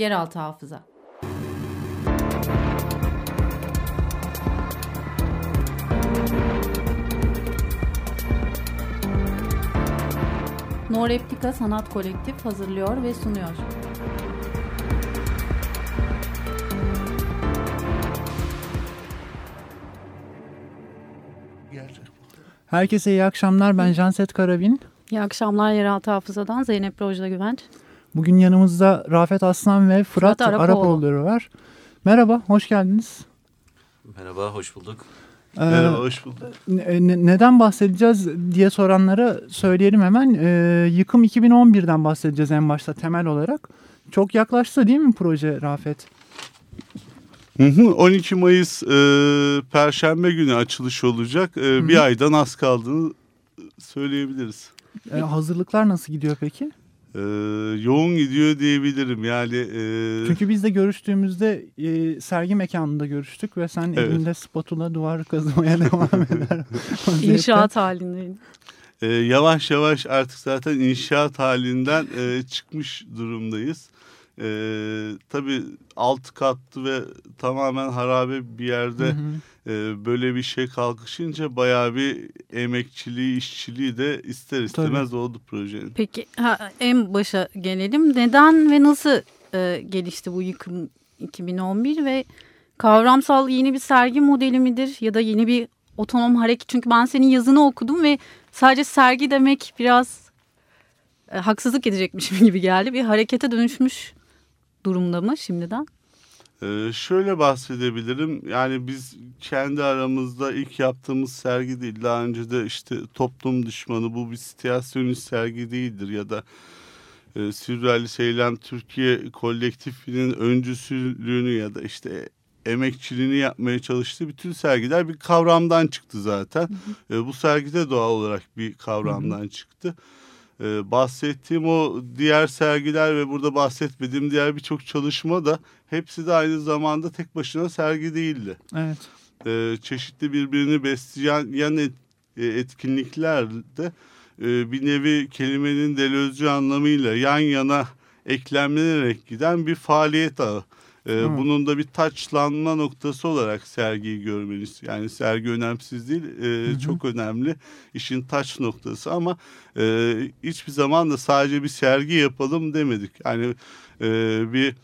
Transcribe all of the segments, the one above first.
Yeraltı hafıza. No Replika Sanat Kolektif hazırlıyor ve sunuyor. Herkese iyi akşamlar. Ben Janset Karabin. İyi akşamlar Yeraltı Hafıza'dan Zeynep Rojda Güvenç. Bugün yanımızda Rafet Aslan ve Fırat, Fırat Arapoğulları var. Merhaba, hoş geldiniz. Merhaba, hoş bulduk. Ee, Merhaba, hoş bulduk. Ne, neden bahsedeceğiz diye soranlara söyleyelim hemen. Ee, yıkım 2011'den bahsedeceğiz en başta temel olarak. Çok yaklaştı değil mi proje Rafet? 12 Mayıs e, Perşembe günü açılış olacak. E, bir aydan az kaldığını söyleyebiliriz. E, hazırlıklar nasıl gidiyor peki? E, yoğun gidiyor diyebilirim yani. E... Çünkü biz de görüştüğümüzde e, sergi mekanında görüştük ve sen evet. elinde spatula duvar kazımaya devam eder. İnşaat halindeyim. E, yavaş yavaş artık zaten inşaat halinden e, çıkmış durumdayız. Ee, tabii alt katlı ve tamamen harabe bir yerde hı hı. E, böyle bir şey kalkışınca bayağı bir emekçiliği, işçiliği de ister istemez tabii. oldu projenin. Peki ha, en başa gelelim. Neden ve nasıl e, gelişti bu yıkım 2011 ve kavramsal yeni bir sergi modeli midir ya da yeni bir otonom hareket? Çünkü ben senin yazını okudum ve sadece sergi demek biraz e, haksızlık edecekmişim gibi geldi. Bir harekete dönüşmüş durumda mı şimdiden? Ee, şöyle bahsedebilirim. Yani biz kendi aramızda ilk yaptığımız sergi değil. Daha önce de işte toplum düşmanı bu bir sityasyonist sergi değildir ya da e, Sürrealist Eylem Türkiye kolektifinin öncüsülüğünü ya da işte emekçiliğini yapmaya çalıştığı bütün sergiler bir kavramdan çıktı zaten. Hı hı. E, bu sergide doğal olarak bir kavramdan hı hı. çıktı. Ee, bahsettiğim o diğer sergiler ve burada bahsetmediğim diğer birçok çalışma da hepsi de aynı zamanda tek başına sergi değildi. Evet. Ee, çeşitli birbirini besleyen yan et, e, etkinliklerde e, bir nevi kelimenin delözcü anlamıyla yan yana eklemlenerek giden bir faaliyet ağı. Ee, bunun da bir taçlanma noktası olarak sergiyi görmeniz. Yani sergi önemsiz değil, e, çok önemli. işin taç noktası ama e, hiçbir zaman da sadece bir sergi yapalım demedik. Yani e, bir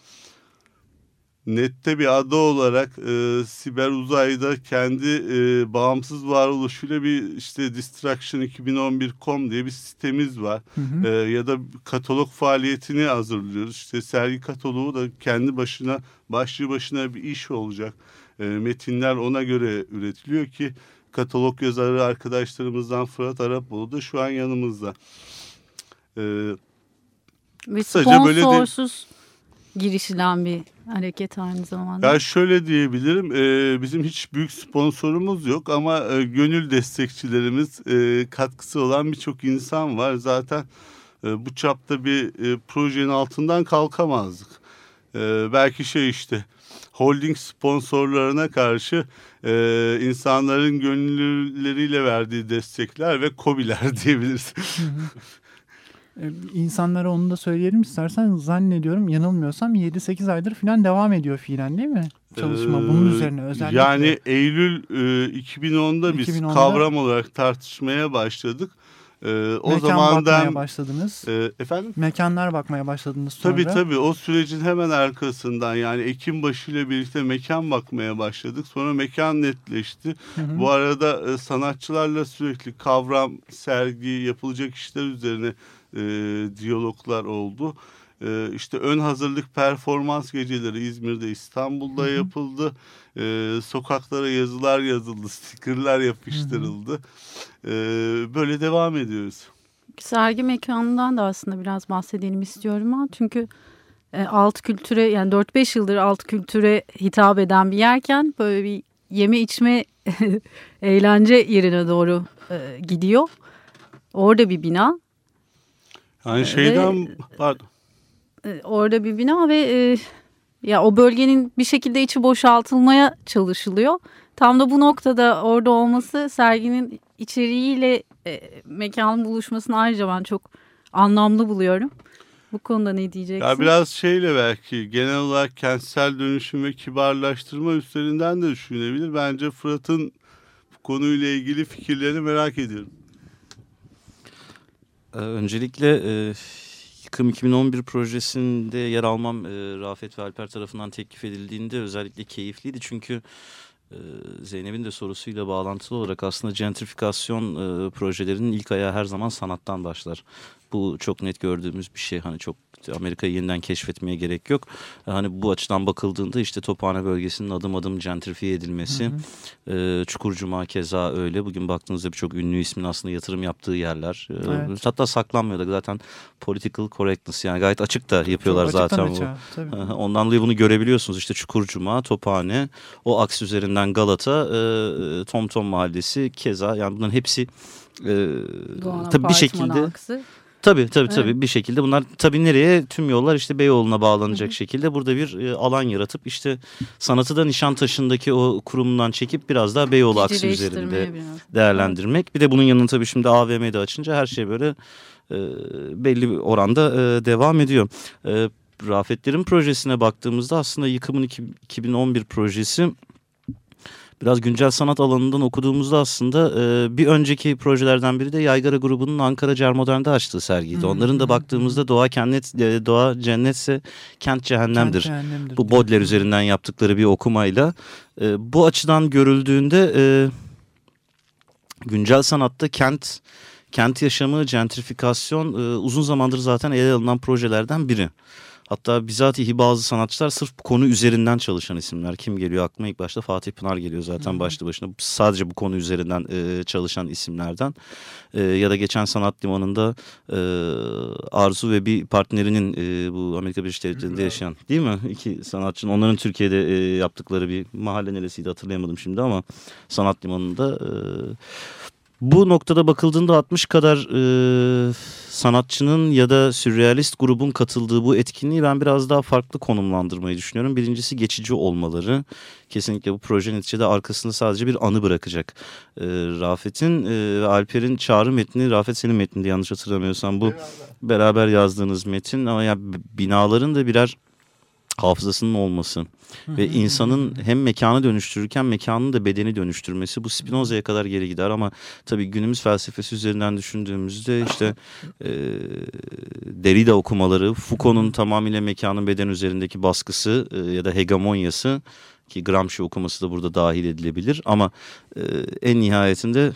nette bir ada olarak e, siber uzayda kendi e, bağımsız varoluşuyla bir işte distraction2011.com diye bir sitemiz var. Hı hı. E, ya da katalog faaliyetini hazırlıyoruz. İşte sergi kataloğu da kendi başına başlı başına bir iş olacak. E, metinler ona göre üretiliyor ki katalog yazarı arkadaşlarımızdan Fırat Arapoğlu da şu an yanımızda. E, Ve sponsorsuz girişilen bir hareket aynı zamanda. Ya şöyle diyebilirim, e, bizim hiç büyük sponsorumuz yok ama e, gönül destekçilerimiz, e, katkısı olan birçok insan var. Zaten e, bu çapta bir e, projenin altından kalkamazdık. E, belki şey işte holding sponsorlarına karşı e, insanların gönüllüleriyle verdiği destekler ve kobiler diyebiliriz. Ee, insanlara onu da söyleyelim istersen zannediyorum yanılmıyorsam 7-8 aydır falan devam ediyor fiilen değil mi? Çalışma ee, bunun üzerine özellikle. Yani Eylül e, 2010'da biz 2010'da, kavram olarak tartışmaya başladık. Ee, o Mekan zamandan bakmaya başladınız. E, efendim? Mekanlar bakmaya başladınız sonra. Tabii tabii o sürecin hemen arkasından yani Ekim başı ile birlikte mekan bakmaya başladık. Sonra mekan netleşti. Hı hı. Bu arada e, sanatçılarla sürekli kavram, sergi, yapılacak işler üzerine e, diyaloglar oldu. E, işte ön hazırlık performans geceleri İzmir'de İstanbul'da Hı-hı. yapıldı. E, sokaklara yazılar yazıldı, stikerler yapıştırıldı. E, böyle devam ediyoruz. Sergi mekanından da aslında biraz bahsedelim istiyorum ama çünkü e, alt kültüre yani 4-5 yıldır alt kültüre hitap eden bir yerken böyle bir yeme içme eğlence yerine doğru e, gidiyor. Orada bir bina yani şeyden ve, pardon. E, orada bir bina ve e, ya o bölgenin bir şekilde içi boşaltılmaya çalışılıyor. Tam da bu noktada orada olması serginin içeriğiyle e, mekanın buluşmasını ayrıca ben çok anlamlı buluyorum. Bu konuda ne diyeceksin? Ya biraz şeyle belki genel olarak kentsel dönüşüm ve kibarlaştırma üstlerinden de düşünebilir. Bence Fırat'ın bu konuyla ilgili fikirlerini merak ediyorum. Ee, öncelikle e, Yıkım 2011 projesinde yer almam e, Rafet ve Alper tarafından teklif edildiğinde özellikle keyifliydi. Çünkü e, Zeynep'in de sorusuyla bağlantılı olarak aslında gentrifikasyon e, projelerinin ilk ayağı her zaman sanattan başlar. Bu çok net gördüğümüz bir şey. Hani çok Amerika'yı yeniden keşfetmeye gerek yok. Hani bu açıdan bakıldığında işte Tophane bölgesinin adım adım gentrifiye edilmesi. Hı hı. E, Çukurcuma keza öyle. Bugün baktığınızda birçok ünlü ismin aslında yatırım yaptığı yerler. Evet. Hatta saklanmıyor da zaten political correctness yani gayet açık da yapıyorlar çok zaten bu. Ondan dolayı bunu görebiliyorsunuz. İşte Çukurcuma, Tophane, o aks üzerinden Galata, e, Tomtom Mahallesi keza yani bunların hepsi e, tabii bir şekilde aksı. Tabii tabii tabii evet. bir şekilde bunlar tabii nereye tüm yollar işte Beyoğlu'na bağlanacak Hı -hı. şekilde burada bir e, alan yaratıp işte sanatı da Nişantaşı'ndaki o kurumundan çekip biraz daha Beyoğlu aksı üzerinde biraz. değerlendirmek. Bir de bunun yanına tabii şimdi AVM'de açınca her şey böyle e, belli bir oranda e, devam ediyor. E, Rafetlerin projesine baktığımızda aslında yıkımın 2011 projesi biraz güncel sanat alanından okuduğumuzda aslında e, bir önceki projelerden biri de Yaygara grubunun Ankara Cermodern'de açtığı sergiydi. Hmm. Onların da baktığımızda doğa cennet e, doğa cennetse kent cehennemdir. Kent cehennemdir. Bu Baudelaire üzerinden yaptıkları bir okumayla e, bu açıdan görüldüğünde e, güncel sanatta kent kent yaşamı, gentrifikasyon e, uzun zamandır zaten ele alınan projelerden biri. Hatta bizatihi bazı sanatçılar sırf bu konu üzerinden çalışan isimler. Kim geliyor aklıma ilk başta Fatih Pınar geliyor zaten Hı -hı. başlı başına. Sadece bu konu üzerinden e, çalışan isimlerden. E, ya da geçen Sanat Limanı'nda e, Arzu ve bir partnerinin e, bu Amerika Birleşik Devletleri'nde yaşayan değil mi? İki sanatçının onların Türkiye'de e, yaptıkları bir mahalle neresiydi hatırlayamadım şimdi ama Sanat Limanı'nda... E, bu noktada bakıldığında 60 kadar e, sanatçının ya da sürrealist grubun katıldığı bu etkinliği ben biraz daha farklı konumlandırmayı düşünüyorum. Birincisi geçici olmaları. Kesinlikle bu proje neticede arkasında sadece bir anı bırakacak. E, Rafet'in e, ve Alper'in çağrı metni, Rafet senin metninde yanlış hatırlamıyorsam bu beraber, beraber yazdığınız metin. Ama ya binaların da birer hafızasının olması ve insanın hem mekanı dönüştürürken mekanın da bedeni dönüştürmesi. Bu Spinoza'ya kadar geri gider ama tabii günümüz felsefesi üzerinden düşündüğümüzde işte e, Derrida okumaları, Foucault'un tamamıyla mekanın beden üzerindeki baskısı e, ya da hegemonyası ki Gramsci okuması da burada dahil edilebilir ama e, en nihayetinde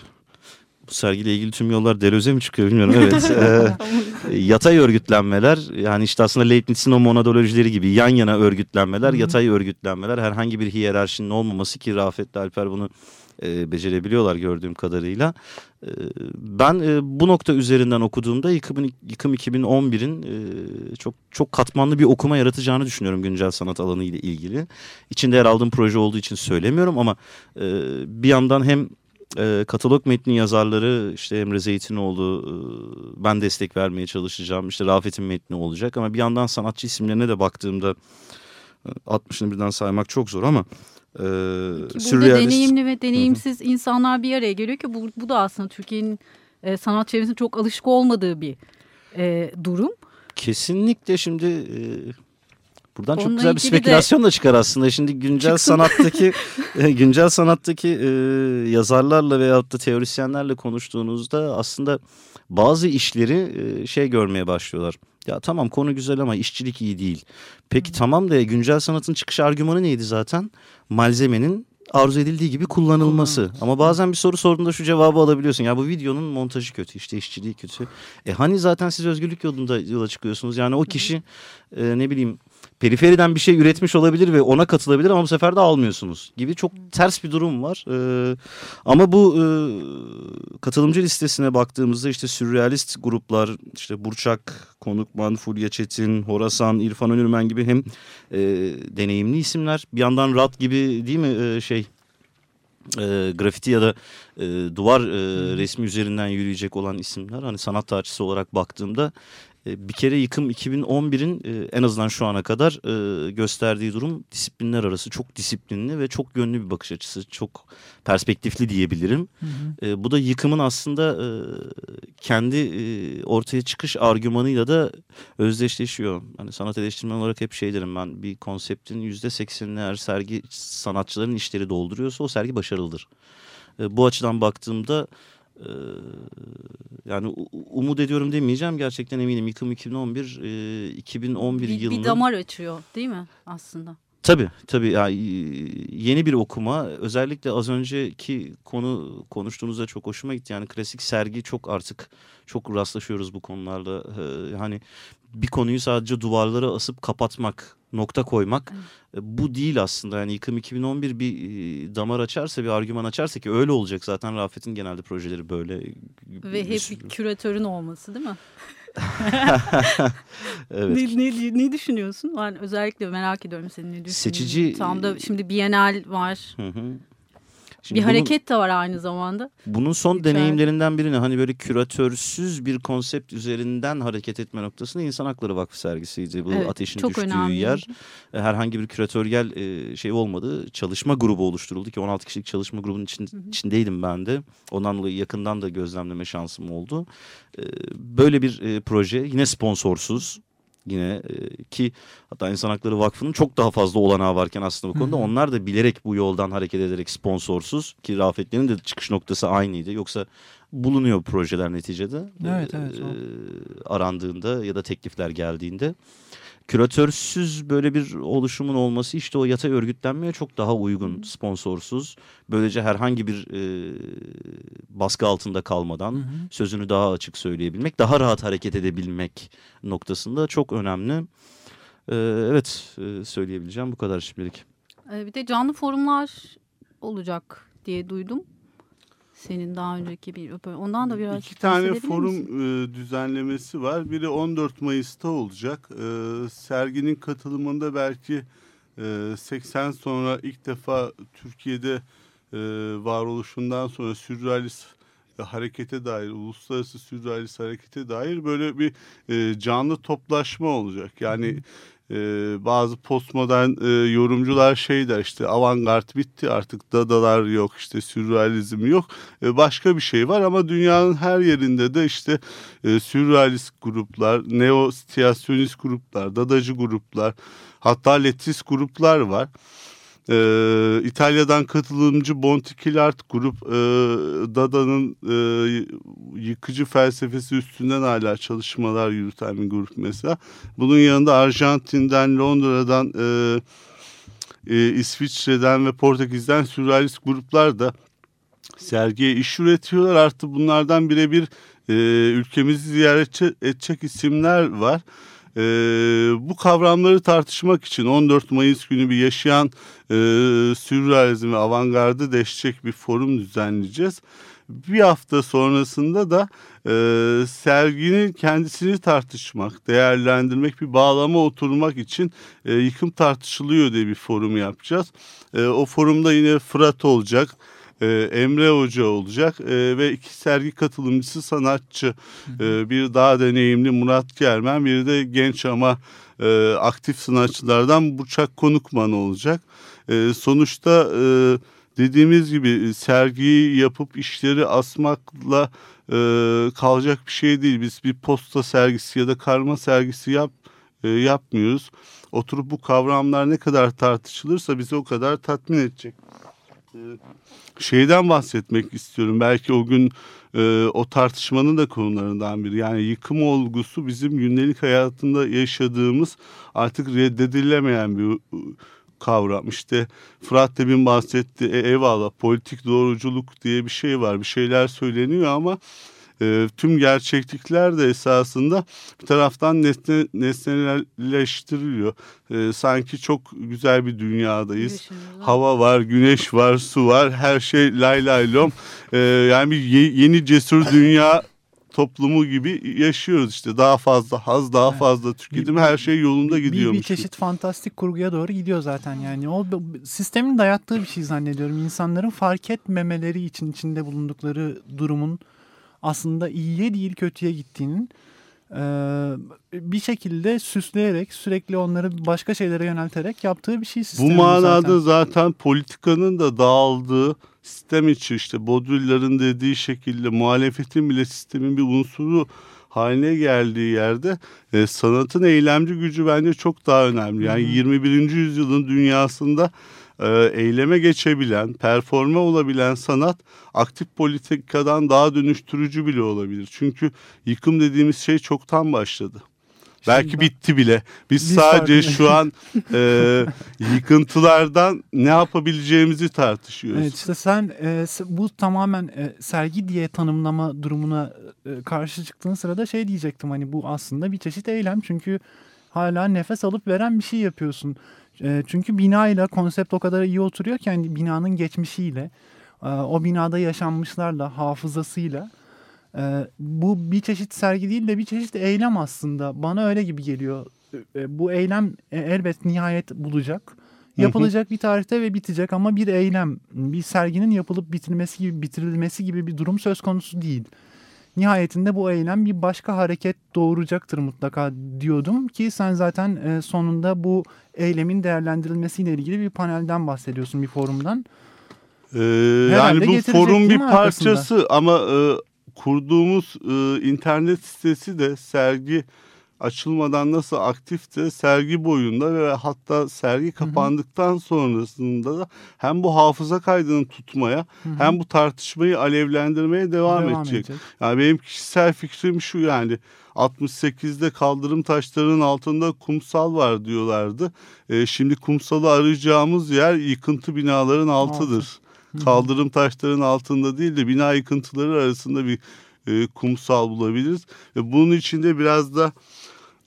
bu sergiyle ilgili tüm yollar Deleuze mi çıkıyor bilmiyorum. Evet. e, yatay örgütlenmeler yani işte aslında Leibniz'in o monadolojileri gibi yan yana örgütlenmeler, yatay örgütlenmeler herhangi bir hiyerarşinin olmaması ki Rafet Alper bunu e, becerebiliyorlar gördüğüm kadarıyla. E, ben e, bu nokta üzerinden okuduğumda yıkım, yıkım 2011'in e, çok çok katmanlı bir okuma yaratacağını düşünüyorum güncel sanat alanı ile ilgili. İçinde yer aldığım proje olduğu için söylemiyorum ama e, bir yandan hem e, katalog metni yazarları işte Emre Zeytinoğlu e, ben destek vermeye çalışacağım. İşte Rafet'in metni olacak ama bir yandan sanatçı isimlerine de baktığımda 60'ını e, birden saymak çok zor ama e, Burada deneyimli ve deneyimsiz Hı -hı. insanlar bir araya geliyor ki bu, bu da aslında Türkiye'nin e, sanat çevresinde çok alışık olmadığı bir e, durum. Kesinlikle şimdi e, Buradan Onunla çok güzel bir spekülasyon de... da çıkar aslında. Şimdi güncel Çıksın. sanattaki e, güncel sanattaki e, yazarlarla veyahut da teorisyenlerle konuştuğunuzda aslında bazı işleri e, şey görmeye başlıyorlar. Ya tamam konu güzel ama işçilik iyi değil. Peki tamam da güncel sanatın çıkış argümanı neydi zaten? Malzemenin arzu edildiği gibi kullanılması. Ama bazen bir soru sorduğunda şu cevabı alabiliyorsun. Ya bu videonun montajı kötü işte işçiliği kötü. E hani zaten siz özgürlük yolunda yola çıkıyorsunuz. Yani o kişi e, ne bileyim periferiden bir şey üretmiş olabilir ve ona katılabilir ama bu sefer de almıyorsunuz gibi çok ters bir durum var. Ee, ama bu e, katılımcı listesine baktığımızda işte sürrealist gruplar işte Burçak, Konukman, Fulya Çetin, Horasan, İrfan Önürmen gibi hem e, deneyimli isimler bir yandan Rat gibi değil mi e, şey e, grafiti ya da e, duvar e, resmi üzerinden yürüyecek olan isimler. Hani sanat tarihçisi olarak baktığımda bir kere yıkım 2011'in e, en azından şu ana kadar e, gösterdiği durum disiplinler arası çok disiplinli ve çok yönlü bir bakış açısı. Çok perspektifli diyebilirim. Hı hı. Bu da yıkımın aslında kendi ortaya çıkış argümanıyla da özdeşleşiyor. Hani sanat eleştirmen olarak hep şey derim ben bir konseptin %80'ini eğer sergi sanatçıların işleri dolduruyorsa o sergi başarılıdır. Bu açıdan baktığımda yani umut ediyorum demeyeceğim gerçekten eminim yıkım 2011 e, 2011 bir, yılının bir damar açıyor değil mi aslında? Tabii tabii yani yeni bir okuma özellikle az önceki konu konuştuğunuzda çok hoşuma gitti yani klasik sergi çok artık çok rastlaşıyoruz bu konularda ee, hani bir konuyu sadece duvarlara asıp kapatmak nokta koymak evet. bu değil aslında. Yani yıkım 2011 bir damar açarsa bir argüman açarsa ki öyle olacak zaten Rafet'in genelde projeleri böyle. Ve hep bir küratörün olması değil mi? evet. ne, ne, ne düşünüyorsun? Ben özellikle merak ediyorum senin ne düşündüğünü. Seçici... Tam da şimdi Bienal var. Hı hı. Şimdi bir bunun, hareket de var aynı zamanda. Bunun son İçeride. deneyimlerinden birini hani böyle küratörsüz bir konsept üzerinden hareket etme noktasında İnsan Hakları Vakfı sergisiydi. Bu evet, ateşin düştüğü önemli. yer. E, herhangi bir küratöryel e, şey olmadı. Çalışma grubu oluşturuldu ki 16 kişilik çalışma grubunun için, hı hı. içindeydim ben de. Ondan dolayı yakından da gözlemleme şansım oldu. E, böyle bir proje yine sponsorsuz yine e, ki hatta İnsan Hakları Vakfı'nın çok daha fazla olanağı varken aslında bu konuda Hı -hı. onlar da bilerek bu yoldan hareket ederek sponsorsuz ki Rafetlerin de çıkış noktası aynıydı. Yoksa bulunuyor projeler neticede. Evet evet. E, arandığında ya da teklifler geldiğinde küratörsüz böyle bir oluşumun olması işte o yatay örgütlenmeye çok daha uygun sponsorsuz. Böylece herhangi bir e, baskı altında kalmadan hı hı. sözünü daha açık söyleyebilmek, daha rahat hareket edebilmek noktasında çok önemli. E, evet e, söyleyebileceğim bu kadar şimdilik. Bir de canlı forumlar olacak diye duydum senin daha önceki bir ondan da biraz iki tane forum e, düzenlemesi var. Biri 14 Mayıs'ta olacak. E, serginin katılımında belki e, 80 sonra ilk defa Türkiye'de e, varoluşundan sonra sürrealist harekete dair, uluslararası sürrealist harekete dair böyle bir e, canlı toplaşma olacak. Yani e, bazı postmodern e, yorumcular şey der işte avantgard bitti artık dadalar yok işte sürrealizm yok e, başka bir şey var ama dünyanın her yerinde de işte e, sürrealist gruplar neo gruplar dadacı gruplar hatta letrist gruplar var. Ee, İtalya'dan katılımcı Bontikilart grup e, Dada'nın e, yıkıcı felsefesi üstünden hala çalışmalar yürüten bir grup mesela. Bunun yanında Arjantin'den, Londra'dan, e, e, İsviçre'den ve Portekiz'den sürrealist gruplar da sergiye iş üretiyorlar. Artık bunlardan birebir e, ülkemizi ziyaret edecek isimler var. E, bu kavramları tartışmak için 14 Mayıs günü bir yaşayan e, sürrealizm ve avantgardı deşecek bir forum düzenleyeceğiz. Bir hafta sonrasında da e, serginin kendisini tartışmak, değerlendirmek, bir bağlama oturmak için e, yıkım tartışılıyor diye bir forum yapacağız. E, o forumda yine Fırat olacak, e, Emre Hoca olacak e, ve iki sergi katılımcısı sanatçı e, bir daha deneyimli Murat Germen bir de genç ama e, aktif sanatçılardan Burçak Konukman olacak. E, sonuçta e, dediğimiz gibi sergiyi yapıp işleri asmakla e, kalacak bir şey değil. Biz bir posta sergisi ya da karma sergisi yap e, yapmıyoruz. Oturup bu kavramlar ne kadar tartışılırsa bizi o kadar tatmin edecek. E, şeyden bahsetmek istiyorum. Belki o gün e, o tartışmanın da konularından biri. Yani yıkım olgusu bizim gündelik hayatında yaşadığımız artık reddedilemeyen bir kavram. İşte Fırat Debin bahsetti. E, eyvallah politik doğruculuk diye bir şey var. Bir şeyler söyleniyor ama e, tüm gerçeklikler de esasında bir taraftan nesne, nesneleştiriliyor. E, sanki çok güzel bir dünyadayız. Hava var, güneş var, su var, her şey lay lay lom. E, yani bir ye, yeni cesur dünya toplumu gibi yaşıyoruz işte daha fazla haz daha fazla tüketim her şey yolunda gidiyormuş. Bir, bir çeşit fantastik kurguya doğru gidiyor zaten yani o sistemin dayattığı bir şey zannediyorum insanların fark etmemeleri için içinde bulundukları durumun aslında iyiye değil kötüye gittiğinin bir şekilde süsleyerek sürekli onları başka şeylere yönelterek yaptığı bir şey. Bu manada zaten. zaten politikanın da dağıldığı sistem içi işte Baudrillard'ın dediği şekilde muhalefetin bile sistemin bir unsuru haline geldiği yerde e, sanatın eylemci gücü bence çok daha önemli. Yani hı hı. 21. yüzyılın dünyasında e, eyleme geçebilen, performe olabilen sanat aktif politikadan daha dönüştürücü bile olabilir. Çünkü yıkım dediğimiz şey çoktan başladı. Belki ben, bitti bile. Biz, biz sadece farklı. şu an e, yıkıntılardan ne yapabileceğimizi tartışıyoruz. Evet işte sen e, bu tamamen e, sergi diye tanımlama durumuna e, karşı çıktığın sırada şey diyecektim hani bu aslında bir çeşit eylem çünkü hala nefes alıp veren bir şey yapıyorsun. E, çünkü binayla konsept o kadar iyi oturuyor ki yani binanın geçmişiyle, e, o binada yaşanmışlarla, hafızasıyla. E, bu bir çeşit sergi değil de bir çeşit eylem aslında. Bana öyle gibi geliyor. E, bu eylem e, elbet nihayet bulacak. Yapılacak bir tarihte ve bitecek ama bir eylem, bir serginin yapılıp bitirmesi gibi, bitirilmesi gibi bir durum söz konusu değil nihayetinde bu eylem bir başka hareket doğuracaktır mutlaka diyordum ki sen zaten e, sonunda bu eylemin değerlendirilmesiyle ilgili bir panelden bahsediyorsun bir forumdan. Ee, yani bu forum bir parçası arkasında? ama e, kurduğumuz e, internet sitesi de sergi açılmadan nasıl aktifti sergi boyunda ve hatta sergi kapandıktan sonrasında da hem bu hafıza kaydını tutmaya hı hı. hem bu tartışmayı alevlendirmeye devam, devam edecek. edecek. Yani benim kişisel fikrim şu yani 68'de kaldırım taşlarının altında kumsal var diyorlardı. Ee, şimdi kumsalı arayacağımız yer yıkıntı binaların altıdır. Altı. Kaldırım taşlarının altında değil de bina yıkıntıları arasında bir e, kumsal bulabiliriz. Ve bunun içinde biraz da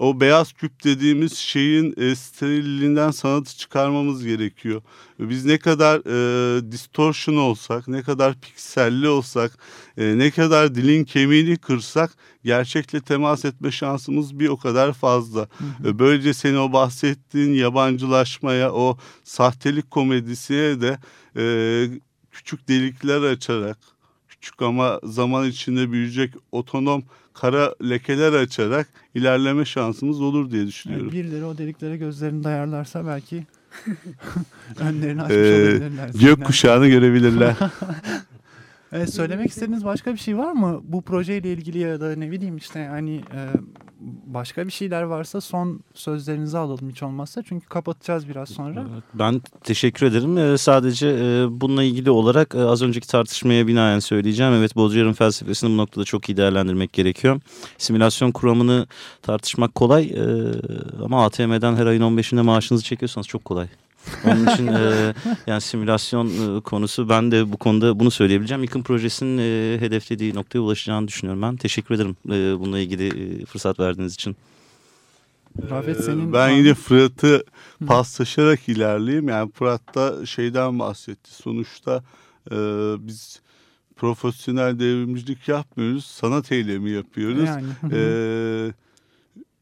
o beyaz küp dediğimiz şeyin e, sterilliğinden sanatı çıkarmamız gerekiyor. Biz ne kadar e, distortion olsak, ne kadar pikselli olsak, e, ne kadar dilin kemiğini kırsak gerçekle temas etme şansımız bir o kadar fazla. Hı hı. E, böylece senin o bahsettiğin yabancılaşmaya, o sahtelik komedisine de e, küçük delikler açarak, küçük ama zaman içinde büyüyecek otonom kara lekeler açarak ilerleme şansımız olur diye düşünüyorum. Yani birileri o deliklere gözlerini dayarlarsa belki önlerini açmış ee, olabilirler. Gök kuşağını görebilirler. Evet, söylemek istediğiniz başka bir şey var mı? Bu projeyle ilgili ya da ne bileyim işte hani e, başka bir şeyler varsa son sözlerinizi alalım hiç olmazsa. Çünkü kapatacağız biraz sonra. Ben teşekkür ederim. Ee, sadece e, bununla ilgili olarak e, az önceki tartışmaya binaen söyleyeceğim. Evet Baudrillard'ın felsefesini bu noktada çok iyi değerlendirmek gerekiyor. Simülasyon kuramını tartışmak kolay e, ama ATM'den her ayın 15'inde maaşınızı çekiyorsanız çok kolay. Onun için e, yani simülasyon e, konusu ben de bu konuda bunu söyleyebileceğim. Yıkım projesinin e, hedeflediği noktaya ulaşacağını düşünüyorum ben. Teşekkür ederim e, bununla ilgili e, fırsat verdiğiniz için. Rafet ee, senin ben yine Fırat'ı paslaşarak ilerleyeyim. Yani Fırat da şeyden bahsetti. Sonuçta e, biz profesyonel devrimcilik yapmıyoruz. Sanat eylemi yapıyoruz. Yani. e,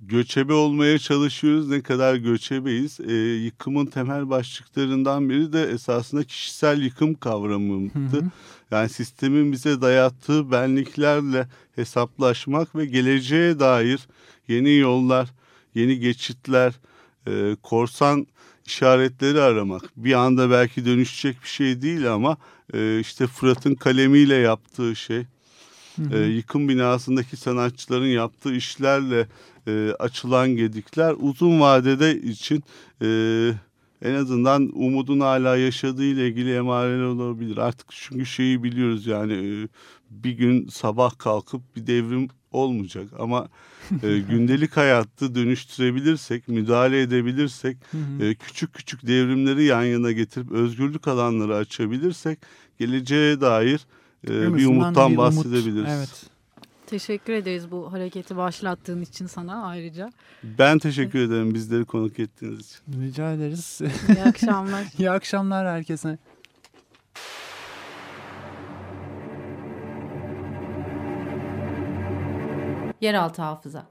göçebe olmaya çalışıyoruz. Ne kadar göçebeyiz. E, yıkımın temel başlıklarından biri de esasında kişisel yıkım kavramıydı. Yani sistemin bize dayattığı benliklerle hesaplaşmak ve geleceğe dair yeni yollar, yeni geçitler, e, korsan işaretleri aramak. Bir anda belki dönüşecek bir şey değil ama e, işte Fırat'ın kalemiyle yaptığı şey. Hı hı. E, yıkım binasındaki sanatçıların yaptığı işlerle e, açılan gedikler uzun vadede için e, en azından umudun hala yaşadığı ile ilgili emareler olabilir. Artık çünkü şeyi biliyoruz yani e, bir gün sabah kalkıp bir devrim olmayacak ama e, gündelik hayatta dönüştürebilirsek, müdahale edebilirsek, e, küçük küçük devrimleri yan yana getirip özgürlük alanları açabilirsek geleceğe dair e, bir umuttan bir bahsedebiliriz. Umut, evet. Teşekkür ederiz bu hareketi başlattığın için sana ayrıca. Ben teşekkür ederim bizleri konuk ettiğiniz için. Rica ederiz. İyi akşamlar. İyi akşamlar herkese. Yeraltı hafıza.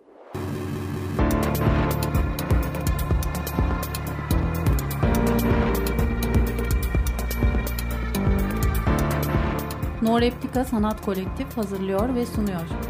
No Replika Sanat Kolektif hazırlıyor ve sunuyor.